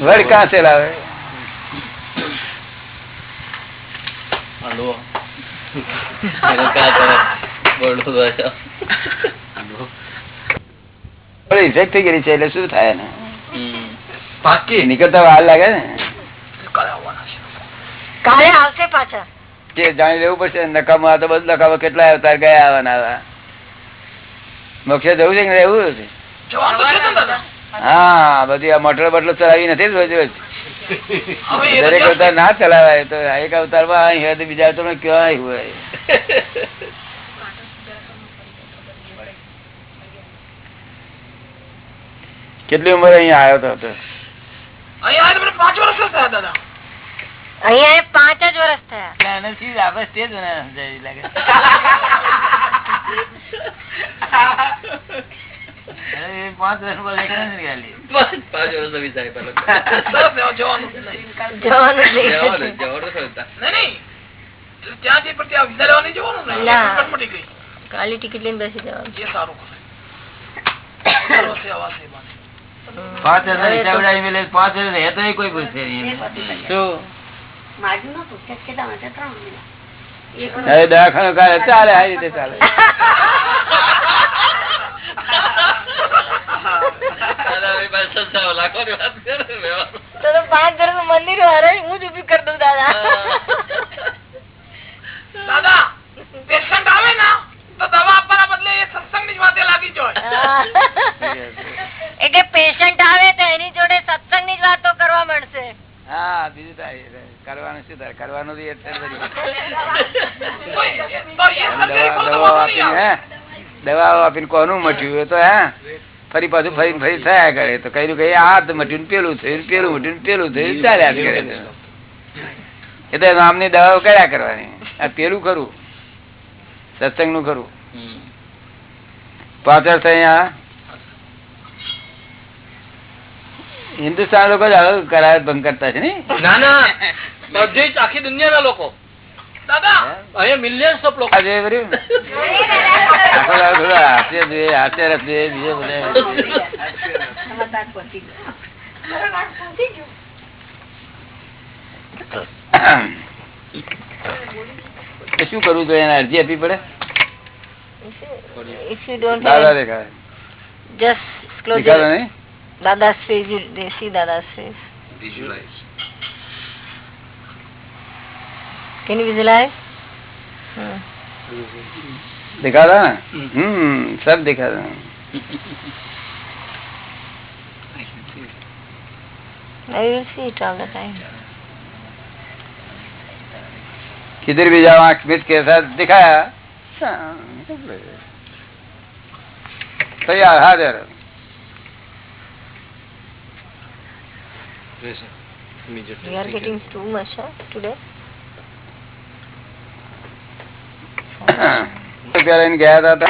વડ કાં. ઇફેક્ટ થઈ ગયેલી છે એટલે શું થાય ને? પાકી? નીકળતા વાર લાગે ને? કાલે આવશે પાછા. કે જાણી લેવું પડશે નકામા તો બધું નકામા. કેટલા અવતાર ગયા આવવાના આવા મોક્ષે જવું છે કે રહેવું છે? હા બધી આ મોટર બટલો ચલાવી નથી રોજ રોજ હવે એ તો દરેક અવતાર ના ચલાવાય તો એક અવતારમાં હોય તો બીજા અવતારમાં ક્યાં હોય? કેટલી ઉંમર અહીંયા આવ્યો હતો? અહીંયા પાંચ વર્ષ થયા દાદા. અહીંયા એ પાંચ જ વર્ષ થયા. સરસ ને, જવાનું જ નહીં. જવાનું જ નહીં. જવાનું જવાનું ખરું તા. નહીં, નહીં. એટલે ત્યાં જઈ પણ ત્યાં વિઝા લેવા નહીં જવાનું ને. ના. ટિકિટ મટી ગઈ. ખાલી ટિકિટ લઈને બેસી જવાનું એ સારું કરે. દર વર્ષે આવા છે બાને. પાંચ હજાર હિસાબ ઉડાવી મેલે પાંચ હજાર રહેતો કોઈ પૂછે નહીં શું હવે દવાખાનું કાઢે ચાલે આ રીતે ચાલે ને, પાંચ વર્ષ મંદિર હારે હું જ ઊભી કરી દઉં દાદા. દાદા પેશન્ટ આવે ને તો દવા આપવાના બદલે એ સત્સંગની જ વાતે લાગી જાય એટલે પેશન્ટ આવે તો એની જોડે સત્સંગની જ વાતો કરવા મળશે. હા બીજું થાય કરવાનું શું થાય કરવાનું દવા આપીને દવાઓ આપીને કોનું મટ્યું? તો હા. ફરી પાછું ફરી ફરી થયા કરે. તો કઈ કઈ આ મટ્યું પેલું થયું પેલું મટ્યું પેલું થયું ચાલ્યા જ કરે છે. એ તો નામની દવાઓ કર્યા કરવાની. આ પેલું ખરું. સત્સંગનું ખરું. પાછળ અહીંયા હિન્દુસ્તાન લોકો જ કરાર ભંગ કરતા છે ને ના ના. બધી આખી દુનિયાના લોકો. શું કરવું જોઈએ એને અરજી આપવી પડે if you don't દાદા have દેખાય just close દેખાડો your નહીં dada's face you they see dada's face can you visualize Hmm. दिखा रहा ना हम्म सब दिखा time किधर भी जाओ आँख मिच के साथ दिखाया तैयार हाजिर you are getting too much huh, today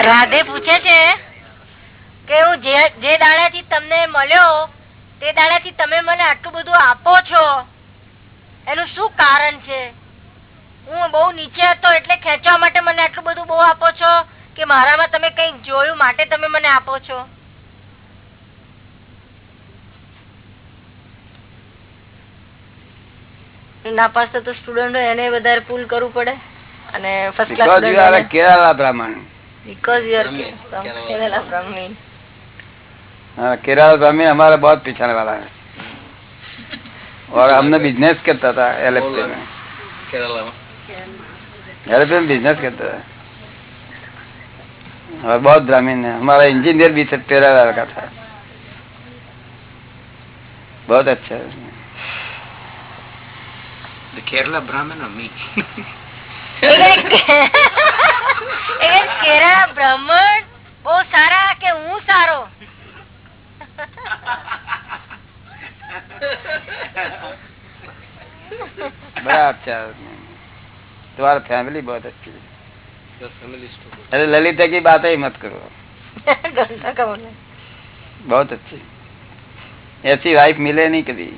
Radhe પૂછે છે કે હું જે દાડા થી તમને મળ્યો, તે દાડા થી તમે મને આટલું બધું આપો છો, એનું શું કારણ છે? હું બહુ નીચે હતો એટલે ખેંચવા માટે મને આટલું બધું બહુ આપો છો કે મારામાં તમે કઈ જોયું માટે તમે મને આપો છો? નાપાસ તો સ્ટુડન્ટ એને વધારે પુલ કરવું પડે. અને first Because you are a class Kerala Brahmin because you are Brahmin. from Kerala. Kerala Brahmin. हाँ केरला ब्राह्मण हमारा बहुत पीछाने वाला है और हमने बिजनेस करता था एल में કેરલામાં. एल में बिजनेस करता था और बहुत ब्राह्मण है हमारा इंजीनियर भी था केरला का था बहुत अच्छा है કેરલા બ્રાહ્મણ મી એ કેરળા બ્રાહ્મણ બહુ સારા કે હું સારો बड़ा अच्छा है तुम्हारा फैमिली बहुत अच्छी है अरे ललिता की बात ही मत करो ઘંટા કા બોલે बहुत अच्छी ऐसी वाइफ मिले नहीं कभी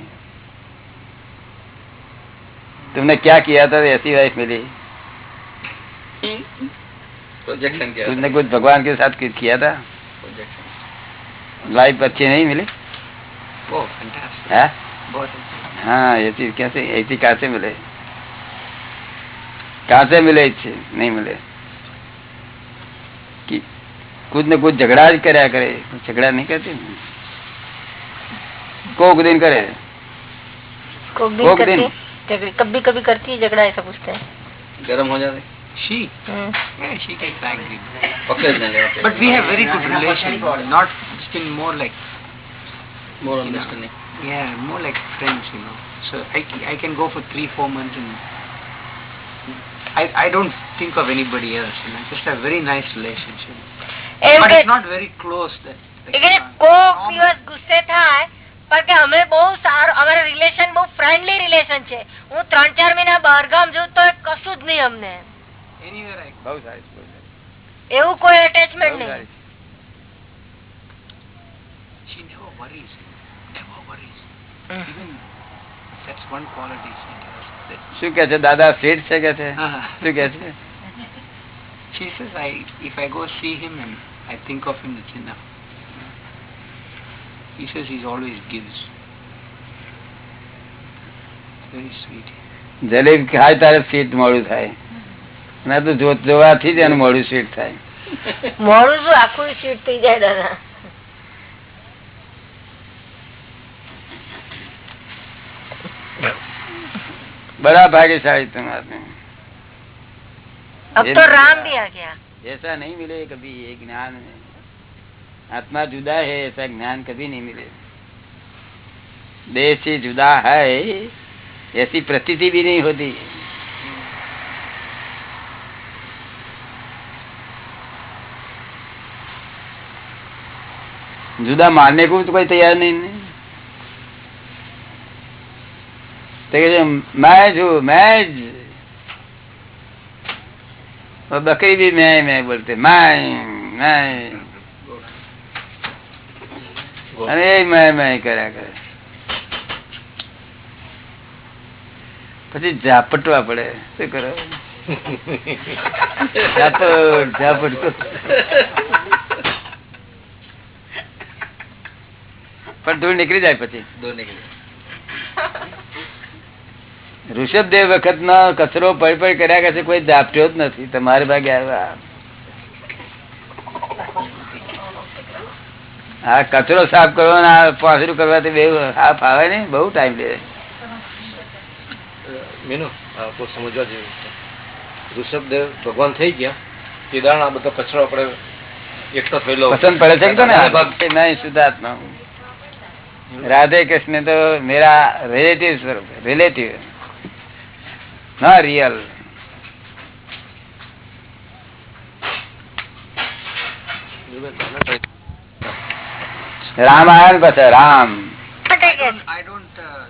तुमने क्या किया था ऐसी वाइफ मिली तुमने कुछ भगवान के साथ कुछ किया था? लाइफ अच्छी नहीं मिली? हाँ? हाँ? ये चीज़ कैसे ऐसी कहा से मिले? कहा से मिले इच्छे नहीं मिले। कि कुछ न कुछ झगड़ा कराया करे। झगड़ा नहीं करते? कोक दिन करे। कोक दिन, कोक दिन। कभी कभी करती है झगड़ा ऐसा पूछते हैं। गर्म हो जाते। She? Mm. Yeah, she gets angry. Occasionally, occasionally. But we have very good relation. Not still more like... More understanding. Know, yeah, more like friends, you know. So I, I can go for three, four months and... I, I don't think of anybody else. You know, just a very nice relationship. And but it's not very close. That, like, એટલે કોક દિવસ ગુસ્સે થાય પણ કે અમે બહુ સારું અમારા રિલેશન બહુ ફ્રેન્ડલી રિલેશન છે હું ત્રણ ચાર મહિના બહાર ગામ જઉં તો કશું જ નહીં અમને બહુ સારી બહુ એવું કોઈ અટેચમેન્ટ નહીં she never worries never worries Mm. even that's one quality she has શું કે છે દાદા સ્વીટ છે કે છે uh, શું કે છે she says I if I go see him and I think of him it's enough he says he always gives very sweet jalebi ખાય તારે સ્વીટ મોડું થાય ના તો જો જોવાથી જ એનું મોડું સ્વીટ થાય મોડું શું આખું સ્વીટ થઈ જાય દાદા बड़ा भाग्यशाली तुम आदमी अब तो राम भी आ गया ऐसा नहीं मिले कभी ये ज्ञान में आत्मा जुदा है ऐसा ज्ञान कभी नहीं मिले देश से जुदा है ऐसी प्रतीति भी नहीं होती जुदा मानने को तो कोई तैयार नहीं, नहीं। तो कहते, मैं जो मैं ज- और बकरी भी मैं मैं बोलते मैं मैं અરે મેં મેં કર્યા કરે પછી ઝાપટવા પડે શું કરો ઝાપટ ઝાપટ પણ ધૂળ નીકળી જાય પછી. દૂર નીકળી ઋષભદેવ વખત નો કચરો પડ પડ કર્યા કરશે કોઈ દાપટ્યો જ નથી. તમારે ભાગે આવ્યા. આ કચરો સાફ કરવો ને આ પાસરું કરવાથી બે સાફ આવે ને બહુ ટાઈમ લે. મીનુ સમજવા જેવું ઋષભ ઋષભદેવ ભગવાન થઈ ગયા તે આ બધો કચરો આપણે એકઠો થયેલો પસંદ પડે છે ને ભાગ નહીં राधे कृष्ण तो मेरा रिलेटिव स्वरूप रिलेटिव न real Ramayan but Ram. I don't uh,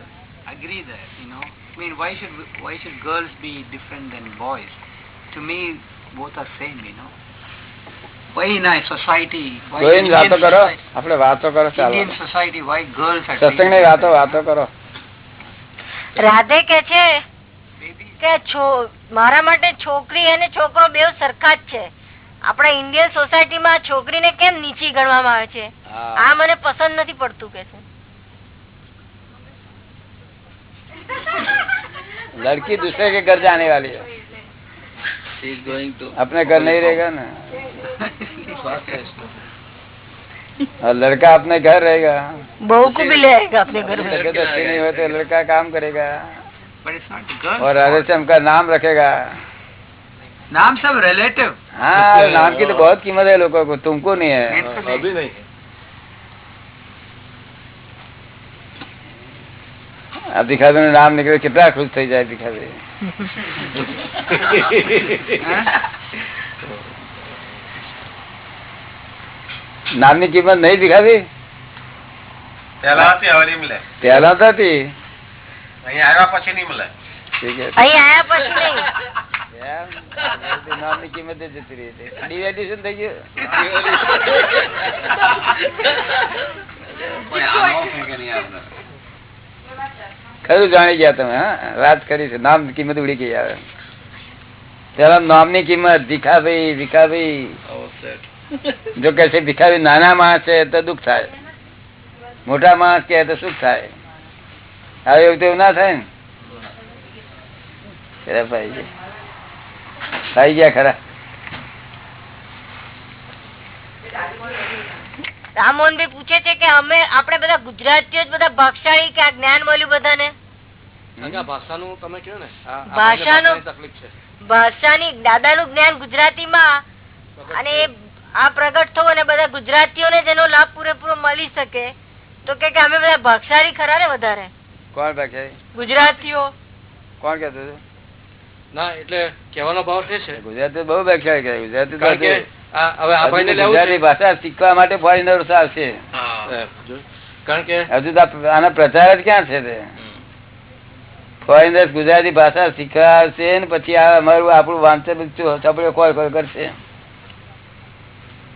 agree there. You know, I mean, why should why should girls be different than boys? To me, both are same. You know. Radhe કે છે કે મારા માટે છોકરી અને છોકરો બે સરખા જ છે. આપડા ઇન્ડિયન સોસાયટી માં છોકરી ને કેમ નીચી ગણવામાં આવે છે? આ મને પસંદ નથી પડતું કે છે. લડકી દુસરે કે ઘર જાને વાલી अपने घर नहीं रहेगा ना और लड़का अपने घर रहेगा બહુ को भी ले आएगा अपने घर में तबीयत अच्छी नहीं हो तो लड़का काम करेगा but it's not the girls. और हरेशम का नाम रखेगा नाम सब relative. हाँ नाम की तो बहुत कीमत है लोगों को तुमको नहीं है અભી નહીં આ ભીખાભાઈ નું નામ નીકળે કેટલા ખુશ થઈ જાય ભીખાભાઈ નામની કિંમત નહીં ભીખાભાઈ પેલા હતી હવે નહીં મળે પેલા તો હતી અહીંયા આવ્યા પછી નહીં મળે ઠીક છે. અહીં આયા પછી નહીં એમ? નામની કિંમત જ જતી રહી છે Devaluation થઈ ગયું કોઈ આનો ફેંકે નહીં આપણે. ખરું જાણી ગયા તમે હા? વાત કરી છે. નામ કિંમત ઉડી ગઈ આવે પેલા નામની કિંમત ભીખાભાઈ ભીખાભાઈ. જો કે છે ભીખાભાઈ નાના માણસ છે તો દુઃખ થાય. મોટા માણસ કે તો સુખ થાય. હવે એવું તેવું ના થાય ને? ભાઈ. ખાઈ ગયા ખરા. રામમોહનભાઈ પૂછે છે કે અમે આપણે બધા ગુજરાતીઓ જ બધા ભાગશાળી કે આ જ્ઞાન મળ્યું બધાને? ભાષાનું તમે કહ્યું ને આ- આ ભાષાનું- ભાષાની તકલીફ છે. ભાષાની દાદાનું જ્ઞાન ગુજરાતીમાં અને આ પ્રગટ થવું અને બધા ગુજરાતીઓને જેનો લાભ પૂરેપૂરો મળી શકે તો કે કે અમે બધા ભાગશાળી ખરા ને વધારે? કોણ ભાઈ ગુજરાતીઓ. કોણ કેતું ના એટલે કેવાનો ભાવ છે ગુજરાતી બહુ ભાગશાળી ગુજરાતી ગુજરાતી ભાષા શીખવા માટે ફોરેનર્સ આવશે. કારણ કે હજુ તો પ્રચાર જ ક્યાં છે તે? ફોરેનર્સ ગુજરાતી ભાષા શીખવા આવશે ને પછી અમારું આપણું વાંચન કોલ કોલ કરશે.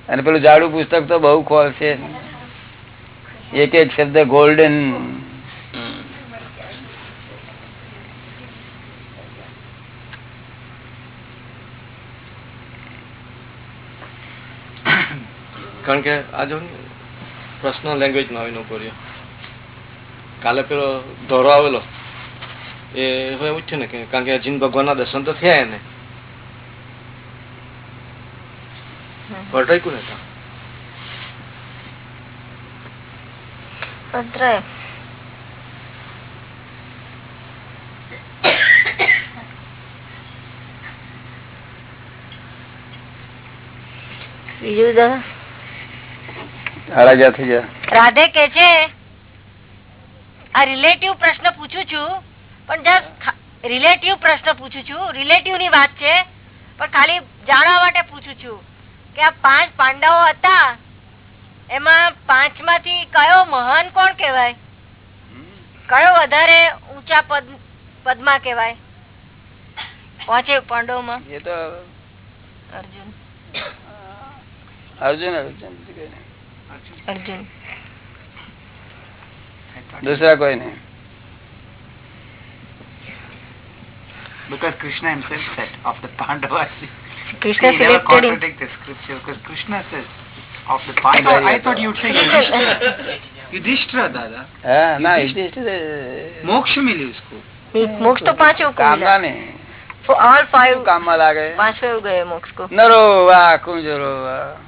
અને પેલું જાડું પુસ્તક તો બહુ ખોલ છે એક એક શબ્દ ગોલ્ડન કારણ કે આ જો પર્સનલ લેંગ્વેજમાં આવીને ઊભો રહ્યો. કાલે પેલો ધોરો આવેલો. એ હવે એવું છે ને કે કારણ કે જીન ભગવાનના દર્શન તો થયા એને. પલટાઈ ને પધરાય. બીજું દાદા આરાજા થઈ જાય રાધે કે છે આ રિલેટિવ પ્રશ્ન પૂછું છું પણ જસ્ટ રિલેટિવ પ્રશ્ન પૂછું છું. રિલેટિવની વાત છે પણ ખાલી જાણવા માટે પૂછું છું કે આ પાંચ પાંડવો હતા એમાં પાંચમાંથી કયો મહાન કોણ કેવાય કયો વધારે ઊંચા પદ પદમાં કેવાય પહોંચે પાંડવ પાંડવોમાં. એ તો અર્જુન. અર્જુન અર્જુન. અર્જુન દૂસરા કોઈ નહીં because krishna himself said of the pandavas krishna he never contradict the scripture because krishna says of the pandavas i thought you'd say yudhishthira dada ha na yudhishthira moksha mili usko moksha to panch ko kamna ne so all five काम में लागे पांचवे गए मोक्ष को नरो वाह कुंजरो वाह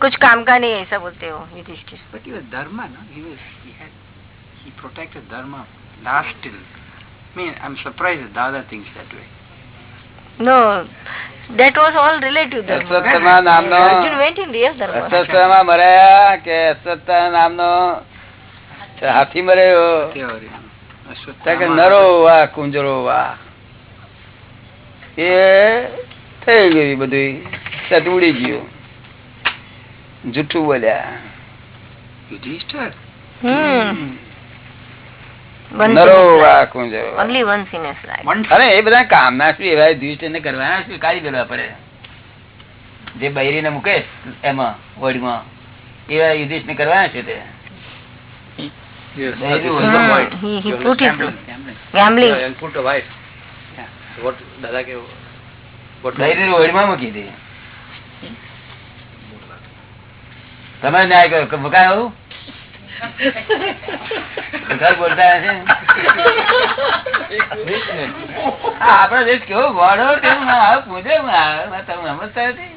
कुछ काम का नहीं है ऐसा बोलते हो Yudhishthir But he was dharma, no? He was, he had, he protected dharma last till. I mean, I'm surprised that Dada thinks that way. no that was all relative dharma. Ashwatthama નામનો Arjun went in real dharma Ashwatthama મર્યા કે અશ્વત્થા નામનો હાથી મર્યો Theory. તો કે નરો વાહ કુંજરો વાહ એ થઈ ગયું બધું સત ઉડી ગયું જુઠ્ઠું બોલ્યા. અરે એ બધા કામના શું એવા દ્વિષ્ટ એને કરવાના શું? કાઢી દેવા પડે. જે બૈરીને મૂકે એમાં વડીમાં એવા યુધિષ્ઠ ને કરવાના છે તે? Yes, There this you is go. the point. he, he You put his gambling, gambling. gambling Yeah, and put a wife. What દાદા કે what બૈરી વડીમાં મૂકી દે તમે ન્યાય કરો મુકાય આવું આપડો દેશ કેવો ના પૂછે તમે સમજતા નથી.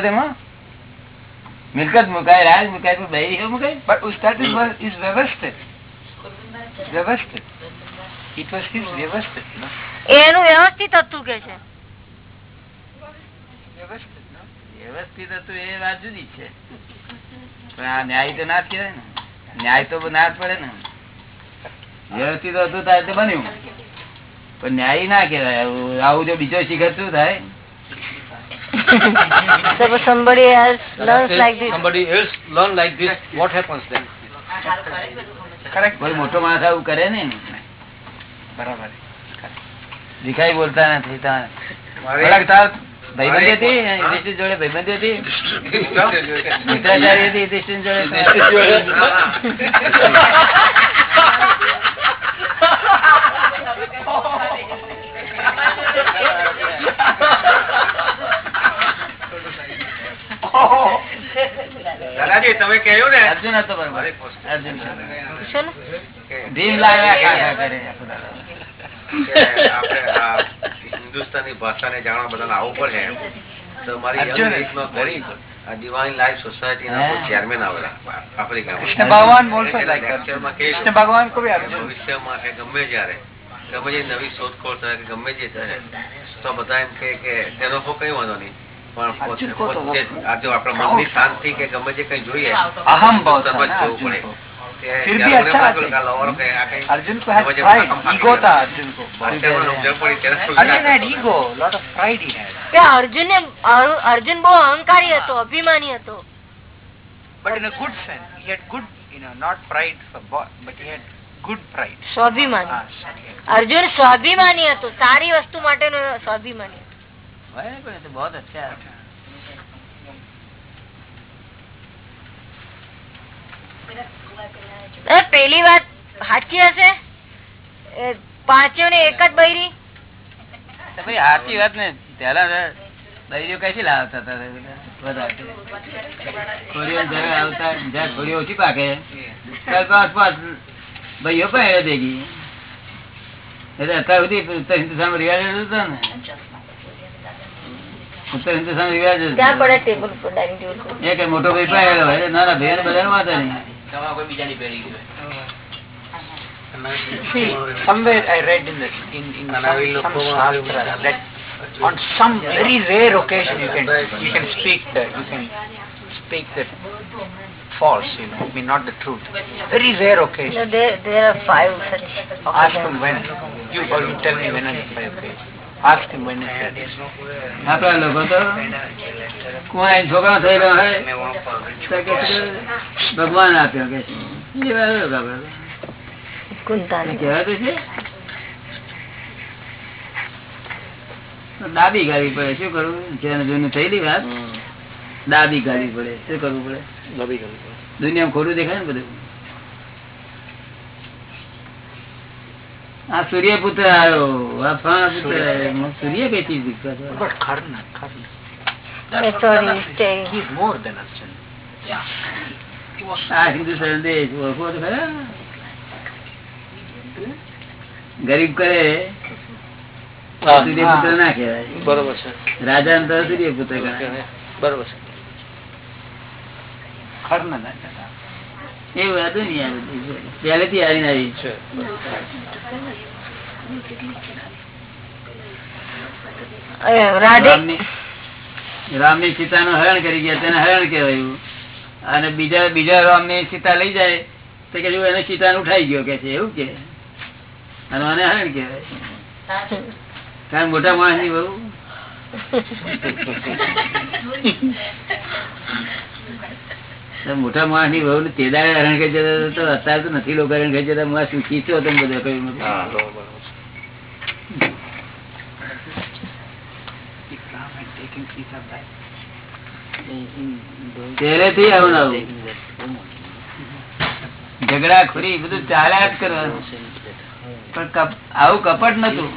તેમાં? મિલકત મુકાય રાજ મુકાય પણ કેવું મુકાય? but us- that વ્યવસ્થિત. what એનું વ્યવસ્થિત હતું કે છે. વ્યવસ્થિત હતું એ વાત જુદી છે. પણ આ ન્યાય તો ના જ કહેવાય ને. ન્યાય તો ના જ પડે ને. વ્યવસ્થિત હતું ત્યારે તો બન્યું. પણ ન્યાય ના કહેવાય. આવું- જો બીજો શિખર શું થાય? Suppose somebody else learns like this. somebody else learn like this. What happens then? Correct. કોઈ મોટો માણસ આવું કરે ને દીખાઈ બોલતા નથી તમે કહ્યું ને? અર્જુન હતો બરોબર. અર્જુન ભીમ લાગ્યા કરે હિન્દુસ્તાની ભાષાને જાણવા બધાને આવવું પડે તો મારી ગરીબ દિવાળી લાઈફ સોસાયટી ના ચેરમેન આવેલા આફ્રિકામાં. ભગવાન ભગવાન ભવિષ્ય માટે ગમે જયારે ગમે જે નવી શોધખોળ થાય કે ગમે જે થાય તો બધા એમ કે તેનો તો કઈ વાંધો નહીં. પણ આજે મનની શાંતિ કે ગમે જે કઈ જોઈએ અહમ ભાવ સમજ જવું પડે. फिर भी જ્યારે મને अच्छा લાગ્યું કે આ લવરો કે આ કઈ अर्जुन को had ગમે જે pride પાકમ ego પાકી था ગયા. अर्जुन को અત્યારે મને સમજણ પડી ત્યારે શું अर्जुन had વિચાર ego lot of pride he had કે અર્જુન અર્જુન બહુ અહંકારી હતો અભિમાની હતો but in a good sense he had good you know not pride for boy but he had good pride સ્વાભિમાની ah, Arjun સ્વાભિમાની હતો સારી વસ્તુ માટેનો સ્વાભિમાની હતો ભાઈ, પણ એ તો બહુત અચ્છા એ પેલી વાત સાચી હશે? પાંચો ને એક જ બૈરી? ભાઈ સાચી વાત ને. પેલા બૈરીઓ કઈ લાવતા હતા ઓછી પાકે ભાઈઓ પણ એટલે અત્યાર સુધી ઉત્તર હિન્દુસ્તાન રિવાજ હતો ને. ઉત્તર હિન્દુસ્તાન રિવાજ મોટો ભાઈ હોય નાના ભાઈ બધા વાંધો નહીં. See somewhere i read in the in, in some, some shastra that on some very rare occasion you can you can speak the you can speak the false you know I mean not the truth. Very rare occasion. There there are five such ask him when. You or you tell me when are the five occasions લોકો તો છોકરા હોય. ભગવાન આપ્યો કે દાબી ગાવી પડે શું કરવું? જેને જોઈને થયેલી વાત. દાબી ગાવી પડે શું કરવું પડે. દુનિયામાં ખોટું દેખાય ને બધું? આ સૂર્યપુત્ર આવ્યો. આ ફાણા પુત્ર આવ્યો. સૂર્ય કઈ ચીજ ગરીબ કરે. સૂર્યપુત્ર ના કહેવાય. બરોબર છે. રાજા ને તો સૂર્યપુત્ર બરોબર છે. ખર na એવું હતું ને બધું. પહેલેથી આવીને આવી છે. રામ રામની સીતા નું હરણ કરી ગયા તેને હરણ કેવાયું અને બીજા બીજા રામની સીતા લઈ જાય તો કે એને સીતા ઉઠાઈ ગયો કે છે એવું કે. અને આને હરણ કેવાય કારણ મોટા માણસની બહુ મોટા માણસની વહુ તેદારે હરણ જતા તો અત્યારે તો નથી લોકો હરણ કરી જતા હું આ શું ખીચો તમે બધા કહ્યું આવું આવું. ઝઘડા ખોરી બધું ચાલ્યા જ કરવાનું પણ આવું કપટ નતું.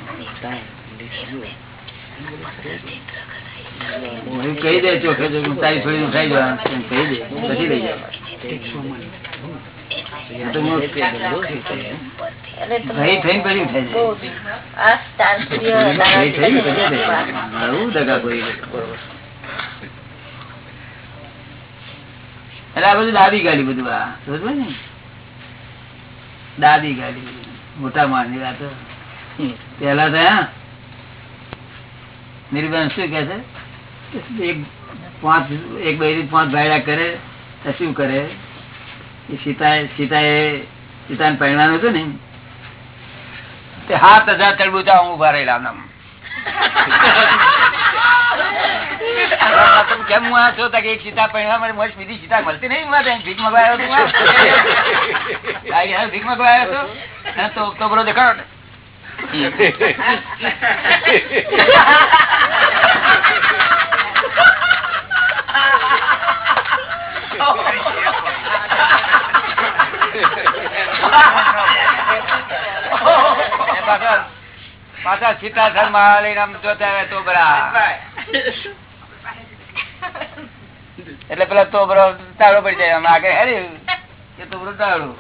હું કહી દે ચોખે તારી થોડી ઉઠાઈ જવા કહી દે. પછી લઈ તો આ આ બધું દાદી ગાડી બધું આ. ને? દાદી ગાડી મોટા માણસની વાતો પેલા તો, હા નિર્બન શું કે છે? એક પાંચ પાંચ ભાઈડા કરે શું કરે એ સીતા સીતાએ, સીતાને પરિણામ હતું ને હાથ હજાર તરબૂચા હું ઊભા રહેલા. કેમ હું આ છો? કે એક સીતા પરિણામ મને મસ્ત બીજી સીતા મળતી નહીં મારે ભીખ માંગવા આવ્યો આ. આ યાર ભીખ માંગવા હતો તો તો દેખાડો ને. એ પાછા સીતાસરમાં લઈને આમ જોતા આવે તો એટલે પેલા તો બરો તાળો પડી જાય આમ આગળ. હેરી, એ તો વૃદ્ધાળું.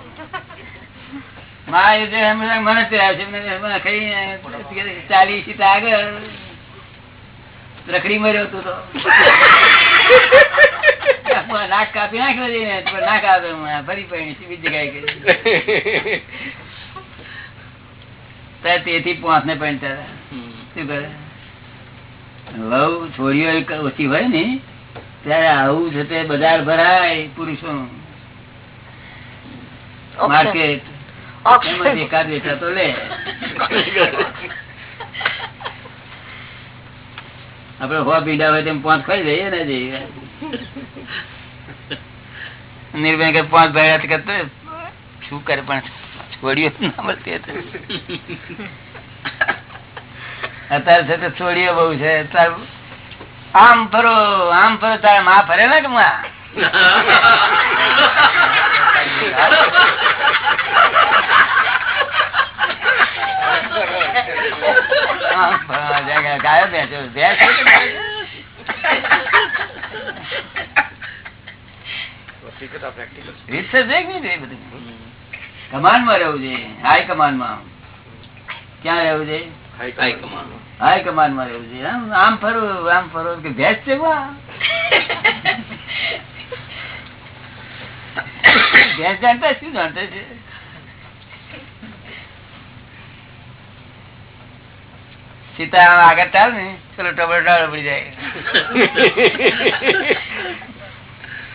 માં એ જે એમ મને ચાલી સીતા આગળ. રખડી મર્યો તું તો. નાક કાપી નાખ્યો છે ને પણ ના ફરી પડી બીજી જગ્યાએ ગઈ. તેથી પોંચ ને પણ તારા. શું કરે? વહુ છોડીઓ ઓછી હોય ને ત્યારે આવું છે તે બજાર ભરાય પુરુષો. માર્કેટ એકાદ વેચા તો લે. આપડે હો પીડા હોય તેમ પાંચ ખાઈ જઈએ ને જઈએ નિર્ભય કે પાંચ ભાઈ કરતો શું કરે પણ છોડીઓ ના મળતી. અત્યારે છે તો છોડીઓ બહુ છે. આમ ફરો આમ ફરો, તારે માં ફરે ને કે માં? આમ ફરવા ગાયો બેસો ભેંસ છે કે ગાય છે? રીત છે. રહેવું હાઈ કમાન્ડમાં ક્યાં રહેવું છે? હાઈ કમાન્ડમાં રહેવું છે. આમ આમ ફરવું આમ ફરવું કે ભેંસ છે વા જાણતા શું જાણતા છે? સીતા આમ આગળ ચાલ ને ચલો ટબર ટાળ પડી જાય.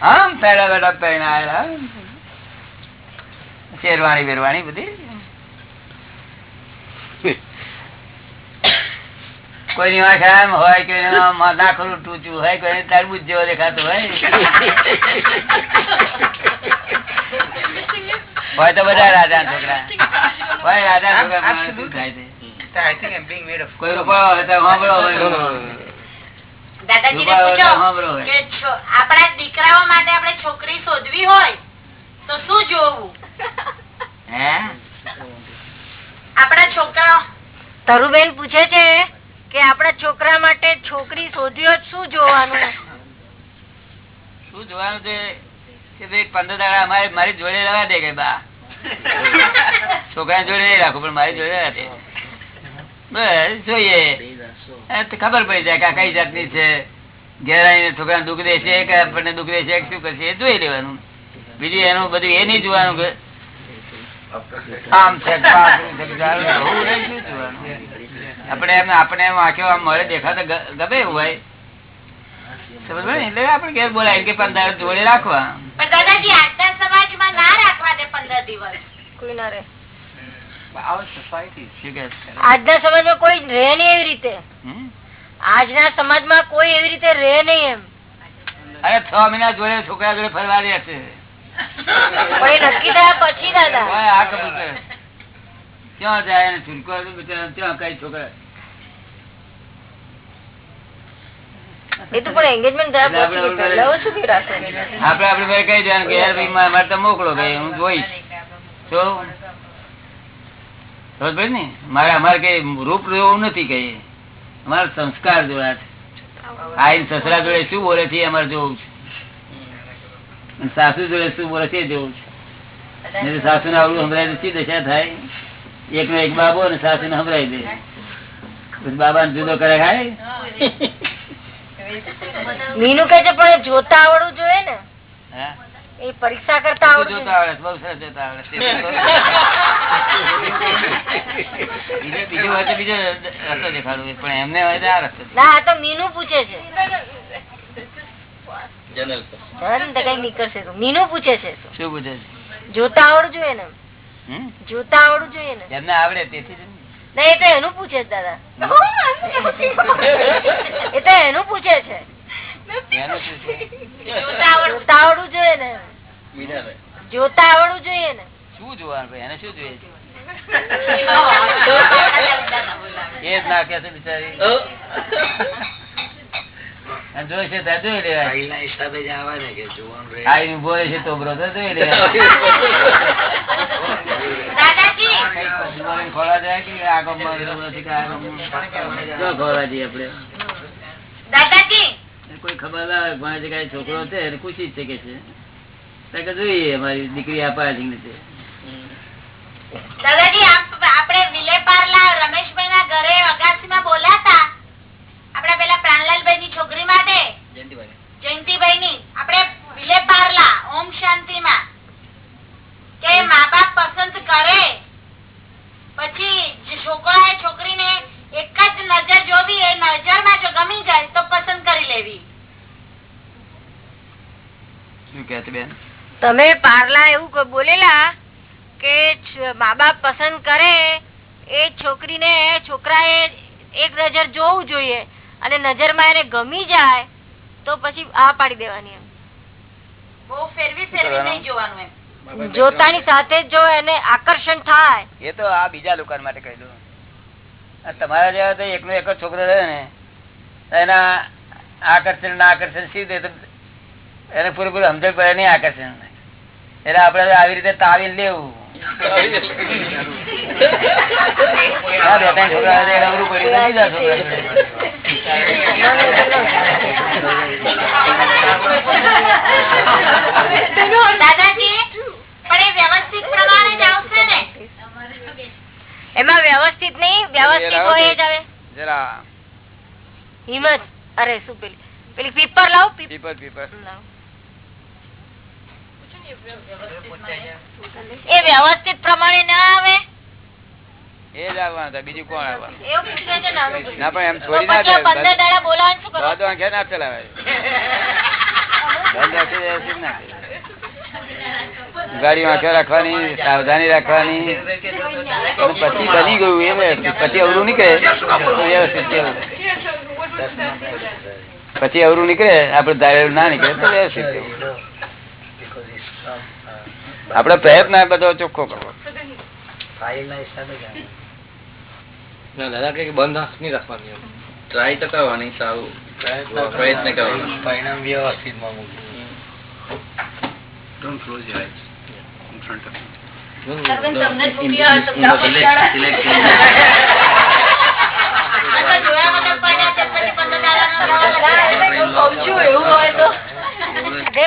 આમ પેડા બેડા પહેરીને આયેલા. શેરવાણી બેરવાણી બધી. કોઈની આમ હોય કે નાખલું ટૂચું હોય કોઈને તરબૂજ જેવો દેખાતો હોય. હોય તો બધા રાજા છોકરા. હોય રાજા છોકરા કોઈ રૂપાળો હોય તો સાંભળો હોય. દાદાજી રૂપાળો પૂછો કે આપણા દીકરાઓ માટે આપણે છોકરી શોધવી હોય તો શું જોવું? હે? આપણા છોકરા તરુબેન પૂછે છે કે આપણા છોકરા માટે છોકરી શોધવી હોય શું જોવાનું? શું જોવાનું છે? કે ભાઈ પંદર દાડા અમારે મારી જોડે રહેવા દે કે બા? છોકરા જોડે નહીં રાખો પણ મારી જોડે રહેવા દે. બસ જોઈએ. ખબર પડી જાય કે આ કઈ જાતની છે. ઘેરાઈને છોકરા દુઃખ દેશે કે આપણને દુઃખ દે છે શું કરશે? એ જોઈ લેવાનું. બીજું એનું બધું એ નહીં જોવાનું કે આમ છે છે છે. આપણે એમ આપણે એમ આંખો આમ મળે દેખાતા ગમે એવું હોય. એટલે આપણે ઘેર બોલાય કે પંદર જોડે રાખવા. પણ દાદાજી આજના સમાજમાં ના રાખવા દે પંદર દિવસ. કોઈ ના રહે Our society is શું કહે છે? આજના સમાજમાં કોઈ રહે નહીં એવી રીતે? આજના સમાજમાં કોઈ એવી રીતે રહે નહીં એમ. અરે છ મહિના જોડે છોકરા જોડે ફરવા રહ્યા છે. નક્કી થયા પછી દાદા. ક્યાં જાય છૂટકો ત્યાં કઈ છોકરા? આપડે આપડે મોકલો ભાઈ હું જોઈશ. તો ખબર ને મારે અમારે કઈ રૂપ એવું નથી કઈ. અમારે સંસ્કાર જોયા છે. આઈન સસરા જોડે શું બોલે છે અમારે જોવું છે. સાસુ જોડે શું બોલે છે જોવું છે. સાસુ ને આવડું સંભળાય શી દશા થાય? એક નો એક બાબો અને સાસુ ને સંભળાય દે બાબા ને જુદો કરે ખાય મીનુ કે છે પણ જોતા આવડવું જોઈએ ને. હા? એ પરીક્ષા કરતા બધું જોતા આવડે બહુ સરસ જોતા આવડે. બીજો બીજો હોય તો બીજો રસ્તો દેખાડવો પણ એમને હોય તો આ રસ્તો ના તો મીનુ પૂછે છે. મીનુ પૂછે છે શું? પૂછે છે? જોતા આવડું જોઈએ ને જોતા આવડું જોઈએ ને એમને આવડે તેથી નહીં એ તો એનું પૂછે છે દાદા. એ તો એનું પૂછે છે. આવડવું જોઈએ ને. જોતા આવડવું જોઈએ ને. શું જોવાનું એને શું જોઈએ? એ જ ના છે બિચારી. અને જોઈ છે ત્યાં જોઈ લેવાય. હિસાબે જ આવે ને કે જોવાનું રહે. આઈને છે તો તો જોઈ લેવાય. દાદાજી. જાય કે આ ગામમાં એવું નથી કે આ ગામમાં ક્યાં ખોલવા જઈએ આપણે? દાદાજી કોઈ ખબર ઘણા જગ્યાએ છોકરો છે એને ખુશી છે. કે છે જોઈએ અમારી દીકરી આપા છે દાદાજી આપણે વિલેપાર્લા રમેશભાઈ ના ઘરે અગાસીમાં બોલ્યા હતા આપડા પેલા પ્રાણલાલભાઈ ની છોકરી માટે. જયંતિભાઈ. ની આપણે વિલેપાર્લા ઓમ શાંતિ માં કે મા બાપ પસંદ કરે. પછી જે છોકરા એ છોકરીને એક જ નજર જોવી એ નજરમાં જો ગમી જાય તો પસંદ કરી લેવી. શું કહે બેન? તમે પાર્લા એવું બોલેલા કે મા બાપ પસંદ કરે એ છોકરીને છોકરાએ એક નજર જોવું જોઈએ અને નજરમાં એને ગમી જાય તો પછી આ પાડી દેવાની એમ. બહુ ફેરવી ફેરવી નહીં જોવાનું એમ. જોતાની સાથે જ જો એને આકર્ષણ થાય. એ તો આ બીજા લોકો માટે કહી દઉં. તમારા જેવા તો એકનો એક જ છોકરો રહ્યો ને એના આકર્ષણ ના આકર્ષણ સીધે તો એને પૂરેપૂરું સમજણ પડે નહીં આકર્ષણ એટલે આપડે આવી રીતે તાવી લેવું. એમાં વ્યવસ્થિત નહીં વ્યવસ્થિત હોય જ આવે જરા. હિંમત. અરે શું પેલી પેલી પીપર લાવ પીપર પીપર પીપર. લાવ. એ વ્યવસ્થિત પ્રમાણે ના આવે? એ જ આવવાનું બીજું કોણ આવવાનું? ને પણ એમ છોડી ના દે? આંખે ના ચલાવે. ગાડી રાખવાની સાવધાની રાખવાની. પછી બની ગયું એ પછી અવરું નીકળે. પછી અવરું નીકળે આપડે ધારેલું ના નીકળે તો વ્યવસ્થિત આપડે પ્રયત્ન બધો ચોખ્ખો કરવો. દાદા કઈ બંધ નહીં રાખવાની ટ્રાય તો કરવાની સારું. પ્રયત્ન કરવાનો. પરિણામ વ્યવસ્થિત મૂકવું.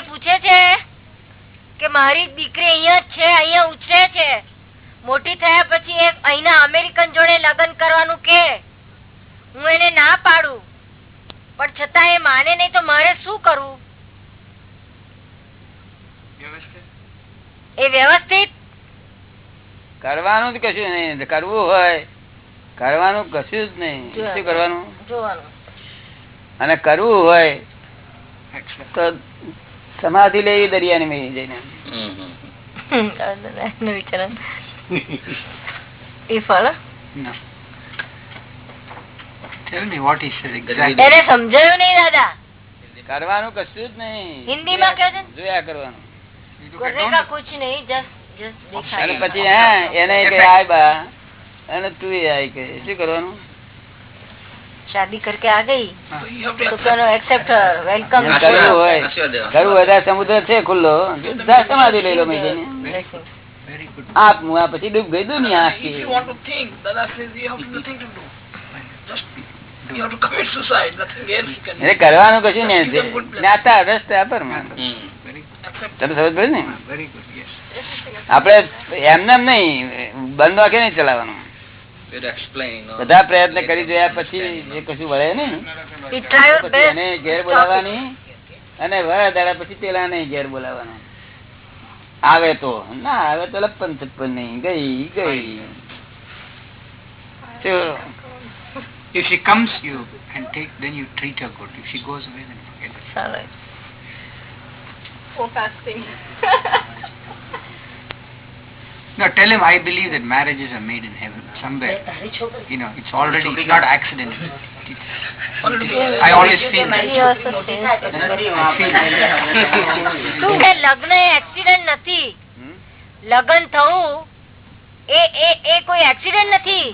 પૂછે છે. કે મારી દીકરી અહીંયા છે અહીંયા ઉછરે છે. મોટી થયા પછી એ અહીંના અમેરિકન જોડે લગ્ન કરવાનું કે હું એને ના પાડું. પણ છતાં એ માને નહીં તો મારે શું કરવું? એ વ્યવસ્થિત? કરવાનું જ કશું નહીં. કરવું હોય. કરવાનું કશું જ નહીં. શું કરવાનું? જોવાનું. અને કરવું હોય તો સમાધિ લેવી દરિયાની મેળી જઈને કરવાનું કશું જ નહીં હિન્દી માં જોયા કરવાનું કુછ નહીં પછી હા એને કે આય બા અને તું આય કે શું કરવાનું શાદી કરકે આ ગઈ. તો કહો એક્સેપ્ટ વેલકમ એમ હોય. આશીર્વાદ દેવા. કરવું હોય ત્યાં સમુદ્ર છે ખુલ્લો. સમાધિ લઈ લો. આપ મુઆ પછી ડૂબ ગઈ દુનિયા આખી. કરવાનું કશું નહીં જ્ઞાતા રસ્તા પર તમે સમજ ને. આપડે એમને એમ નહીં બંધ વાંકે નહીં ચલાવવાનું? બધા પ્રયત્ન કરી જોયા પછી એ કશું વળે પછી એને ઘેર બોલાવાની અને વરા દાડા પછી પેલા ને ઘેર બોલાવવાનો. આવે તો. ના આવે તો લપન છપ્પન નહીં. ગઈ ગઈ. If she comes, you and take, then you treat her good. If she goes away, then forget it. સરસ. No, tell him I believe that marriages are made in heaven somewhere. You know, it's already it's not accident. I always feel શું કે લગ્ન એ accident નથી લગ્ન થવું એ એ એ કોઈ accident નથી.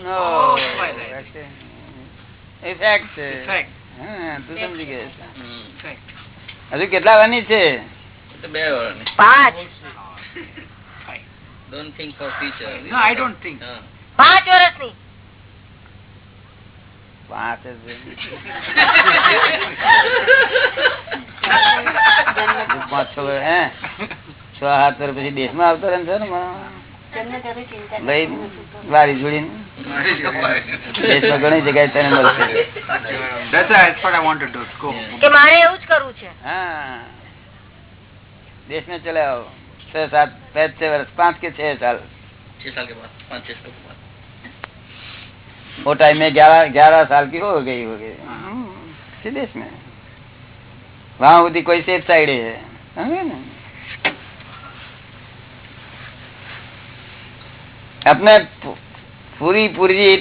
હા, તું સમજી ગયો. હજુ કેટલા વાની છે તો બે વર્ષની. પાંચ don't think for future no I don't think પાંચ વર્ષની. પાંચ છ. હાથ પછી દેશમાં આવતો રહે વારી જોડી દેશમાં ઘણી જગ્યાએ તને મળશે. મારે એવું જ કરવું છે. હા. દેશ ને ચલાવો. छह सात छह वर्ष के छह साल। छह साल के बाद छह साल के बाद। वो टाइम में ग्यारह ग्यारह साल की हो गई हो गई में। उदी कोई सेफ़ साइड है। अपने पूरी पूरी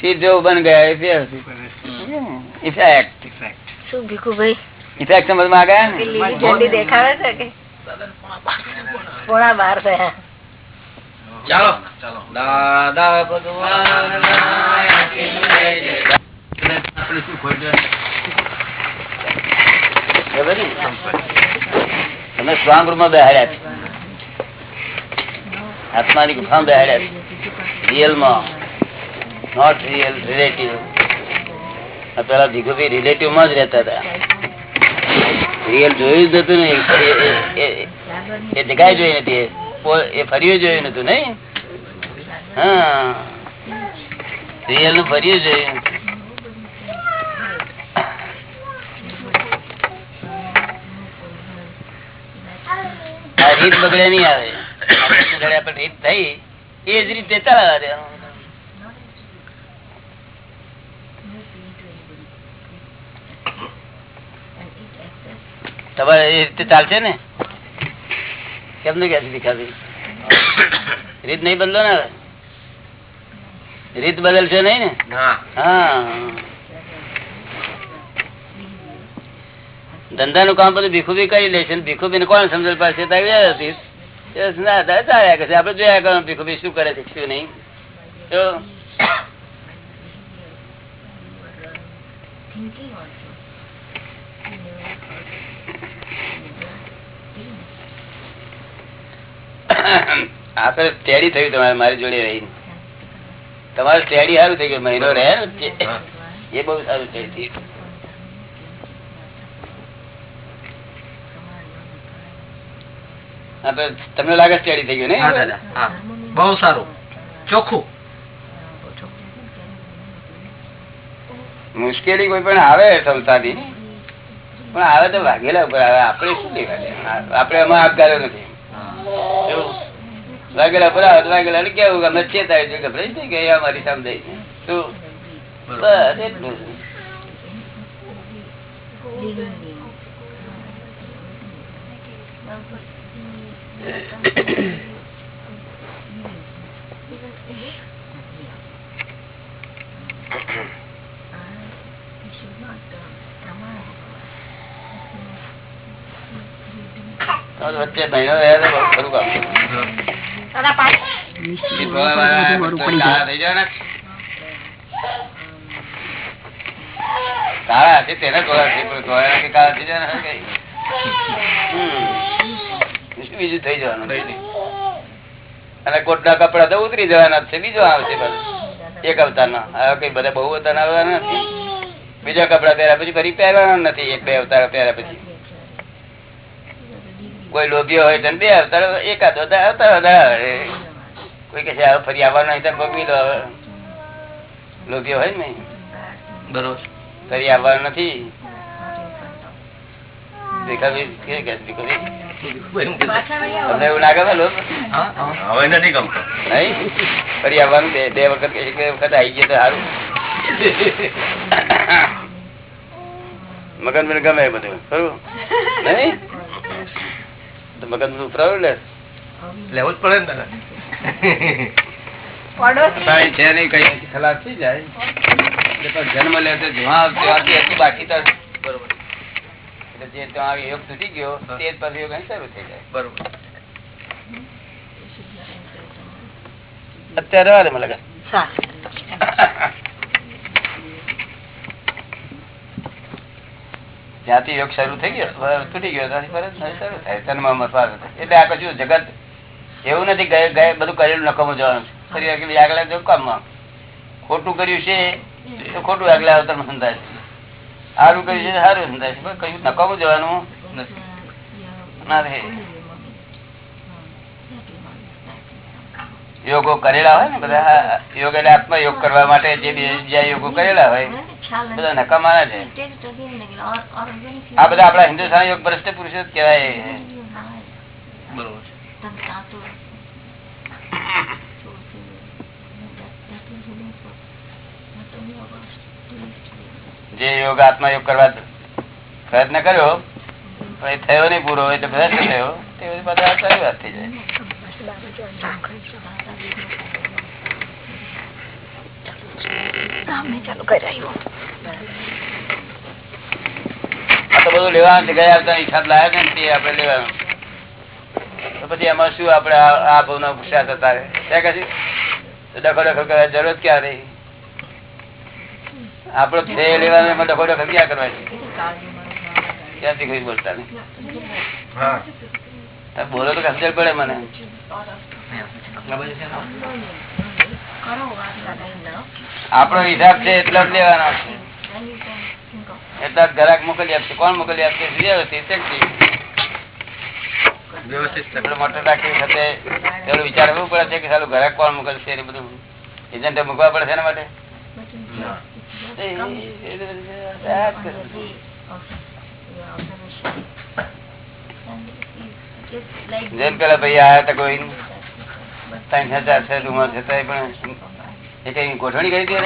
फिर जो बन गया हम्म। इफ़ेक्ट। इफ़ेक्ट। भाई ઇફેક્ટ સમજમાં ગયા કે ને લીલી ઝંડી દેખાડે છે કે? પોણા બાર થયા. ચાલો. દાદા ભગવાન. ખબર ને? તમે સ્ટ્રોંગ રૂમમાં બેહાડ્યા છે. આત્માની ગુફામાં બેહાડ્યા છે. રિયલમાં નોટ રિયલ રિલેટિવ પેલા ભીખુભાઈ રિલેટિવમાં જ રહેતા હતા. રિયલ જોયું જ નતું ને, એ- જોઈ નથી, એ ફર્યું જોયું નતું નઈ? હા. રિયલનું ફર્યું જોયું રીત બગડે નહીં આવે. રીત થઈ, એ જ રીતે ચલાવવા દેવાનું તમારે એ રીતે ચાલશે ને? કેમનું ક્યાંથી દેખાતી રીત નહીં બદલો ને રીત બદલશે નહીં ને? હા હા. ધંધાનું કામ બધું ભીખુભી કરી લે છે ને ભીખુભી ને કોણ સમજણ પાસે ના આપડે જોયા કરવાનું ભીખુભી શું કરે છે શું નહીં? તો આ તો થયું તમારે મારી જોડે રહી તમારે સ્ટેડી સારું થઈ ગયું મહિનો રહે એ બહુ સારું આપડે તમને લાગે સ્ટડી થઈ ગયું ને? બહુ સારું. ચોખ્ખું. મુશ્કેલી કોઈ પણ આવે સંસ્થાથી. પણ આવે તો વાઘેલા ઉપર આવે. આપણે શું લેવા દે? આપણે એમાં હાથ નથી. એવું? વાઘેલા ઉપર આવે ને કેવું કે અમે ચેતાવી છે ગભરાઈ છે કે અમારી સામે જાય બસ એટલું જ. તો વચ્ચે મહિનો ખરું કામ કાળા થઈ જાય ને. છે તેને ધોળા છે પણ ધોળા કે કાળા થઈ જાય કઈ? હમ. શું બીજું થઈ જવાનું. અને કોટના કપડા તો ઉતરી જવાના છે બીજો આવશે. એક અવતાર નો કઈ બધા બહુ અવતાર આવવાના નથી. બીજા કપડા પહેર્યા પછી ફરી પહેરવાના નથી એક બે અવતાર પહેર્યા પછી. કોઈ લોભીઓ હોય તો બે અવતાર એકાદ અવતાર વધારે કોઈ કે છે ફરી આવવાનો હોય તો ભોગવી દો લોભીઓ હોય ને બરોબર. ફરી આવવાનું નથી. બે વખત આવી ગયો તો સારું. મગન મને ગમે એ બધું. ખરું? નહીં? તો નું ઉતરાવું લે. લેવું જ પડે ને ખલાસ જાય. જન્મ લે તો જ્યાં ત્યાંથી હતું બાકી બરોબર. એટલે જે ત્યાં યોગ તૂટી ગયો તે જ પછી યોગ શરૂ થઈ જાય. બરોબર. અત્યારે મને જ્યાંથી યોગ શરૂ થઈ ગયો તૂટી ગયો, ત્યાંથી પરત શરૂ થાય તનમાં સ્વાદ એટલે આ કશું જગત એવું નથી ગયા, બધું કરેલું નકમો જવાનું છે. ફરી આગળ આગળ કામમાં ખોટું કર્યું છે, તો ખોટું આગળ અવતારમાં સંધાય સારું કર્યું છે સારું સંધાય કયું નકમો જવાનું? નથી. નથી યોગો કરેલા હોય ને બધા યોગ એટલે આત્મયોગ કરવા માટે જે બીજા યોગો કરેલા હોય બધા નકામા છે. આ બધા આપડા હિન્દુસ્તાન યોગ ભ્રષ્ટ પુરુષો બરોબર જે યોગ આત્મયોગ કરવા પ્રયત્ન કર્યો પણ એ થયો નહીં પૂરો એટલે ભ્રષ્ટ થયો. તે બધી બધા સારી વાત થઈ જાય. આ તો બધું લેવાનું ગયા આવતા હિસાબ લાયા ને તે આપડે લેવાનું. તો પછી એમાં શું આપડે આ ભાવ ના ગુસ્સા થતા રહે? ત્યાં કશું? ડખો ડખો કરવા જરૂરત ક્યાં રહી? આપડો લેવાનું એમાં ડખો ડખો ક્યાં કરવાની ક્યાંથી કોઈ બોલતા નહીં? તમે બોલો તો સમજણ પડે મને. આપણો હિસાબ છે એટલો જ લેવાનો એટલા ગ્રાહક મોકલી આપશે કોણ મોકલી આપશે વ્યવસ્થિત. મોટર રાખી સાથે પેલું વિચારવું પડે છે કે સારું ઘરાક કોણ મોકલશે એ બધું. એજન્ટ મૂકવા પડશે એના માટે. જેમ પેલા ભાઈ આયા હતા કોઈ ત્રણ હજાર છે રૂમો છે પણ એ કઈ ગોઠવણી કરી હતી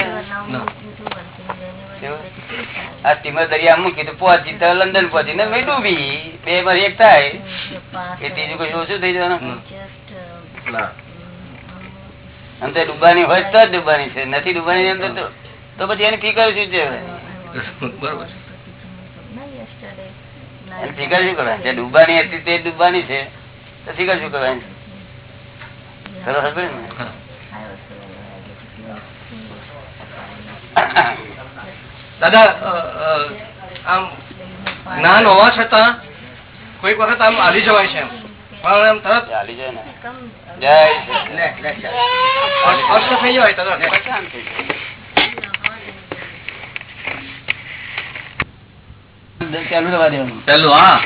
આ સ્ટીમર દરિયા મૂકી તો પહોંચી તો લંડન પહોંચી. ને મેં ડૂબી. બે માં એક થાય. એ ત્રીજું કશું ઓછું થઈ જવાનું? આમ તો ડૂબવાની હોય તો જ ડૂબવાની છે. નથી ડૂબવાની અંદર તો તો પછી એની ફિકર શું છે બરોબર. એની ફિકર શું કરવાની જે ડૂબવાની હતી તે ડૂબવાની છે. તો ફિકર શું કરવાની ખરો હતું ને દાદા આમ જ્ઞાન હોવા છતાં કોઈક વખત આમ હાલી જવાય છે પણ એમ તરત હાલી જાય ને. થઈ જાય તરત. ચાલુ રહેવા દેવાનું. પેલું હા.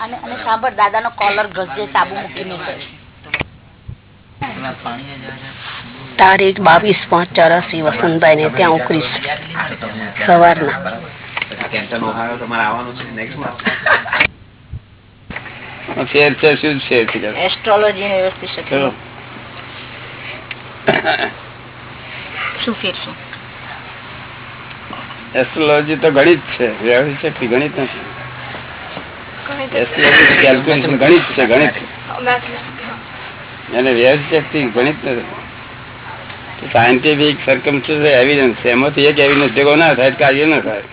અને અને સાંભળ દાદા નો કોલર ઘસજે સાબુ મૂકીને તારીખ બાવીસ પાંચ ચોરાસી વસંતભાઈ ને ત્યાં ઉકરીશ સવારના. એસ્ટ્રોલોજી ને વ્યવસ્થિત શું ફેર શું એસ્ટ્રોલોજી તો ગણિત છે વ્યવહારિક શક્તિ ગણિત નથી એસ્ટ્રોલોજી કેલ્ક્યુલેશન ગણિત છે ગણિત અને વ્યવહારિક શક્તિ ગણિત નથી સાયન્ટિફિક સર્કમસ્ટન્સ એવિડન્સ છે એમાંથી એક એવિડન્સ ભેગો ના થાય તો કાર્ય ના થાય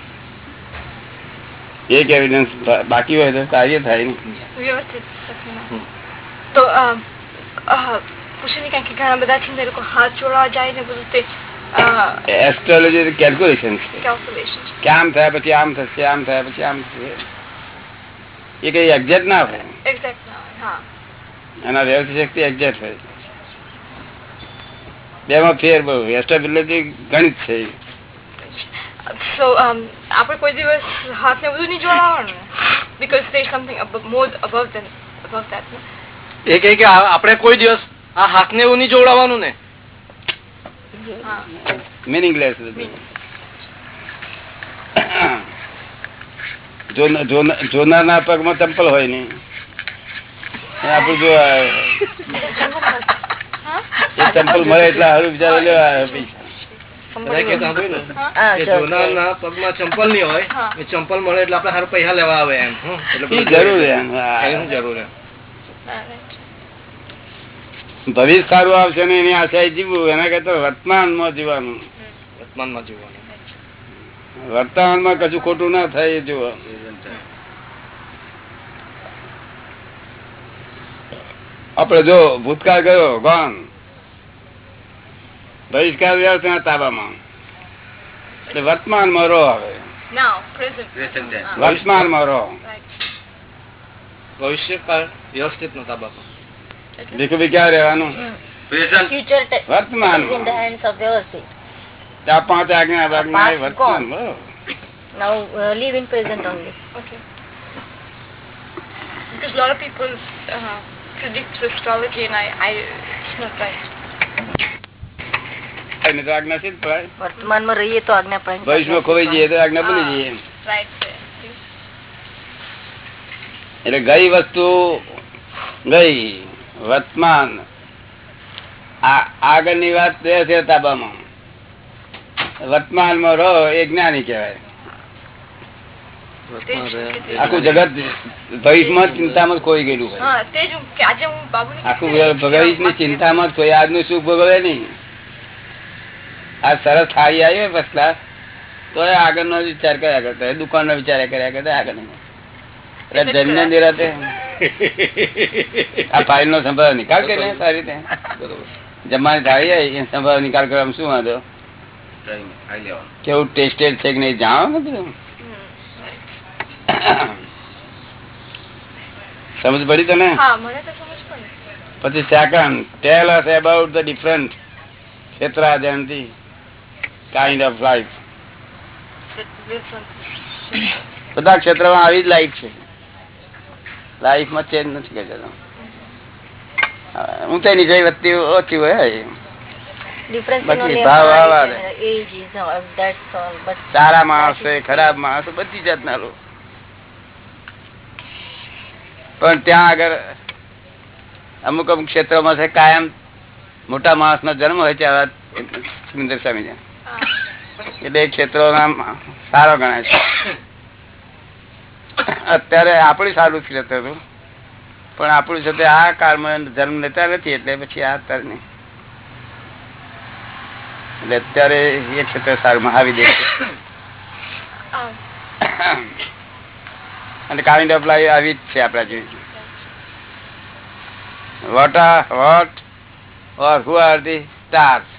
એક એવિડન્સ બાકી હોય તો કાર્ય થાય નહીં વ્યવસ્થિત શક્તિના. તો અ, અ, પૂછે ને કારણ કે ઘણા બધા છે ને એ લોકો હાથ જોડવા જાય ને બધું તે એસ્ટ્રોલોજી કેલ્ક્યુલેશન છે કે આમ થયા પછી આમ થશે આમ થયા પછી આમ થશે એ કઈ એક્ઝેક્ટ ના હોય એના વ્યવસ્થિત શક્તિ એક્ઝેક્ટ હોય બેમાં ફેર બહુ એસ્ટ્રોલોજી ગણિત છે સો આપણે કોઈ દિવસ હાથને બધું નહીં જોડાવાનું ને because there is something above, more above than above that એ કહે કે આપણે કોઈ દિવસ આ હાથને એવું નહીં જોડાવાનું ને મિનિંગલેસ જોનાર ના પગમાં ચંપલ હોય નહીં આપડે જો એ ચંપલ મળે એટલે સારું બિચારો લેવા ને? જોનારના ચંપલની હોય ચંપલ મળે એટલે આપણે સારું પૈસા લેવા આવે એમ. એટલે જરૂર જરૂર. ભવિષ્ય સારું આવશે ને એની આશા જીવવું એના કરતા વર્તમાનમાં જીવવાનું. વર્તમાનમાં જીવવાનું. વર્તમાનમાં કશું ખોટું ના થાય એ આપડે જો ભૂતકાળ ગયો ગોન. બહિષ્કાર વ્યવસ્થા તાબામાં. એટલે વર્તમાનમાં રહો હવે. વર્તમાનમાં. રહો. ભવિષ્યકાળ વ્યવસ્થિત નો બાપા ભીખું ભી ક્યાં રહેવાનું future te- વર્તમાન is in the hands of વ્યવસ્થિત આ પાંચ આજ્ઞા આજ્ઞા એ પાંચ વર્તમાન બરોબર. Now uh, live in present only. Okay. Because a lot of people uh, predict with astrology and I, I, it's not right. એને તો આજ્ઞા છે જ પડાય. વર્તમાનમાં રહીએ તો આજ્ઞા પાડી ભવિષ્યમાં ખોવાઈ જઈએ તો આજ્ઞા ભૂલી Ah. જઈએ Right there. એટલે ગઈ વસ્તુ ગઈ વર્તમાન. આ- આગળની વાત છે તાબામાં. વર્તમાનમાં રહો એ જ્ઞાની કહેવાય. આખું જગત ભવિષ્યમાં ચિંતામાં કોઈ ખોઈ ગયેલું આખું ભવિષ્યની ચિંતામાં કોઈ આજનું સુખ ભોગવે નહીં. આ સરસ થાળી આવી હોય ફર્સ્ટ ક્લાસ તો એ આગળનો જ વિચાર કર્યા કરતા દુકાન દુકાનનો વિચાર કર્યા કરતા આગળ એટલે જન્મ નિરાતે. આ ફાઇલ નો સંભાવ નિકાલ કરે સારી રીતે. જમવાની થાળી આવી સંભાવ નિકાલ કરવામાં શું વાંધો? કેવું ટેસ્ટેડ છે કે નહીં જાણો ને બધું સમજ પડી તને? હા મને તો સમજ પડી. પછી second tell us about the different ક્ષેત્રાજનથી kind of life બધા ક્ષેત્રમાં આવી જ લાઈફ છે. લાઈફમાં ચેન્જ નથી કરતો. ઊંચાઈ જઈ વધતી ઓછી હોય બાકી ભાવ આવા સારા માણસ હોય ખરાબ માણસ બધી જાતના લોકો. પણ ત્યાં આગળ અમુક અમુક ક્ષેત્રોમાં છે કાયમ મોટા માણસ નો જન્મ હોય છે આવા સુરેન્દ્ર સ્વામી એટલે એ ક્ષેત્રો સારો ગણાય છે. અત્યારે આપણું સારું ક્ષેત્ર હતું પણ આપણું સાથે આ કાળમાં જન્મ લેતા નથી એટલે પછી આ અત્યારે નહીં. એટલે અત્યારે એ ક્ષેત્ર સારું આવી Um, અને કાઇન્ડ ઓફ લાઈફ આવી જ છે આપણા જેવી what are what or who are the stars.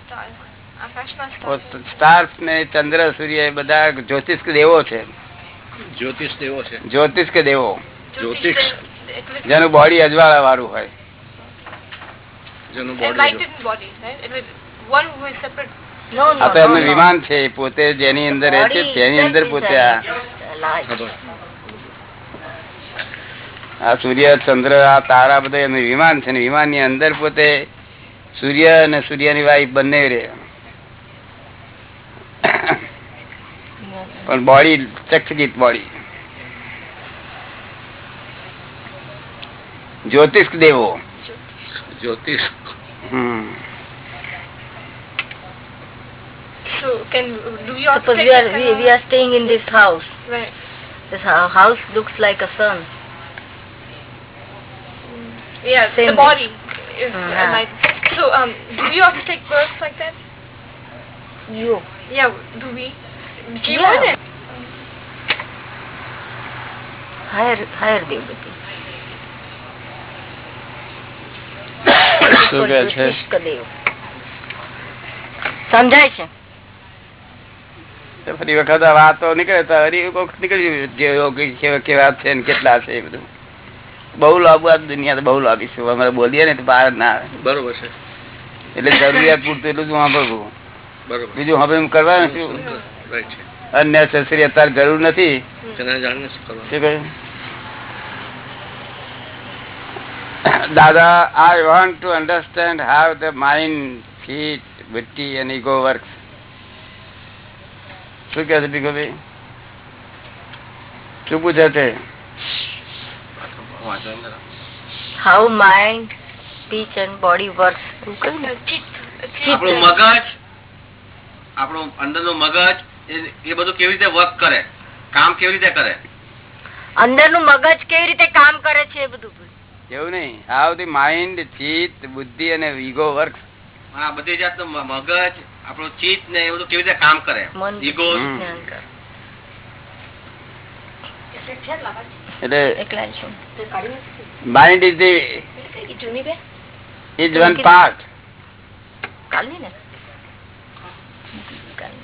Stars ને ચંદ્ર સૂર્ય એ બધા જ્યોતિષ દેવો છે. જ્યોતિષ દેવો છે. જ્યોતિષ કે દેવો? જ્યોતિષ. જેનું બોડી અજવાળા વાળું હોય. જેનું બોડી એમનું વિમાન છે પોતે જેની અંદર રહે છે તેની અંદર પોતે આ સૂર્ય ચંદ્ર આ તારા બધા એમનું વિમાન છે ને વિમાનની અંદર પોતે સૂર્ય અને સૂર્યની વાઈફ બંને રહે. પણ બોડી ચકચકિત બોડી જ્યોતિષ દેવો જ્યોતિષ હમ So can do you also Suppose take we are that we, kind we are staying in this house. of- right? This hou- house looks like a sun. Yeah, Same the way. body is Mhm. enlightened. So um, do we also take births like that? You. Yeah, do we? Do you Yeah. want it? Higher higher devotee. શું કહે છે? સમજાય છે? તો ફરી વખત વાતો નીકળે તો હરી નીકળી કે કેવા છે ને કેટલા છે એ બધું. બહુ લાંબુ આ દુનિયા તો બહુ લાંબી છે અમારે બોલીએ ને તો બહાર ના આવે. બરોબર છે. એટલે જરૂરિયાત પૂરતું એટલું જ વાપરવું બરોબર. બીજું હવે એમ કરવાનું શું? રાઈટ છે અનનેસેસરી અત્યારે જરૂર નથી? દાદા I want to understand how the mind fit body and ego work શું કહે છે ભીખોભાઈ? શું પૂછે છે. How mind speech and body work. આપણું મગજ આપણું અંદરનું મગજ એ- એ બધું કેવી રીતે વર્ક કરે? કામ કેવી રીતે કરે? અંદરનું મગજ કેવી રીતે કામ કરે છે એ બધું એવું નહીં. હાઉ ધી માઇન્ડ ચિત્ત બુદ્ધિ અને ઈગો વર્ક આ બધી જાતનું મગજ આપણું ચિત્ત ને એ બધું કેવી રીતે કામ કરે? ઈગો. એટલે એકલા જ છું. Mind is the is one part કાલની ને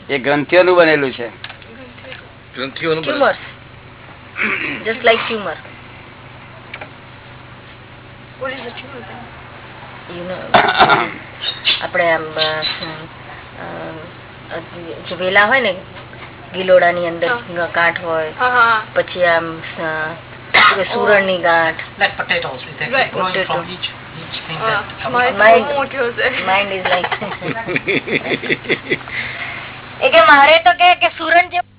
એ ગ્રંથિઓનું બનેલું છે ગ્રંથિઓનું જસ્ટ લાઈક ટ્યુમર આપણે આમ વેલા હોય ને ગિલોડા ની અંદર ગાંઠ હોય પછી આમ સુરણની ગાંઠ માઇન્ડ ઇઝ લાઈક એ કે મારે તો કે સુરન જેવું